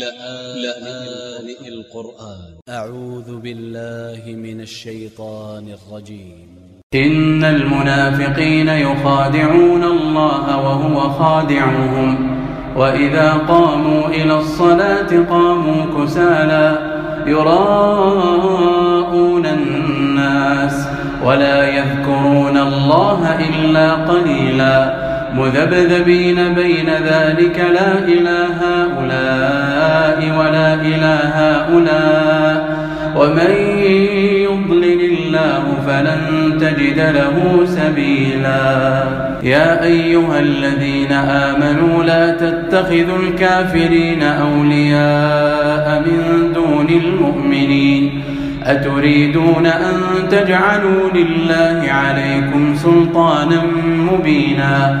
لآن القرآن. أ ع و ذ ب ا ل ل ه من ا ل ش ي ط ا ن ا ل ج ي م إن المنافقين يخادعون الله وهو خادعهم. وإذا قاموا إلى الصلاة قاموا كسالى يراءون الناس ولا يذكرون الله إلا قليلا. مذبذبين بين ذلك لا إله هؤلاء ولا إله هؤلاء. ومن يضلل الله فلن تجد له سبيلا. يا أيها الذين آمنوا لا تتخذوا الكافرين أولياء من دون المؤمنين. أتريدون أن تجعلوا لله عليكم سلطانا مبينا.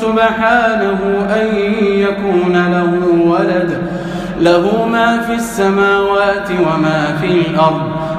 سبحانه أن يكون له ولد له ما في السماوات وما في الأرض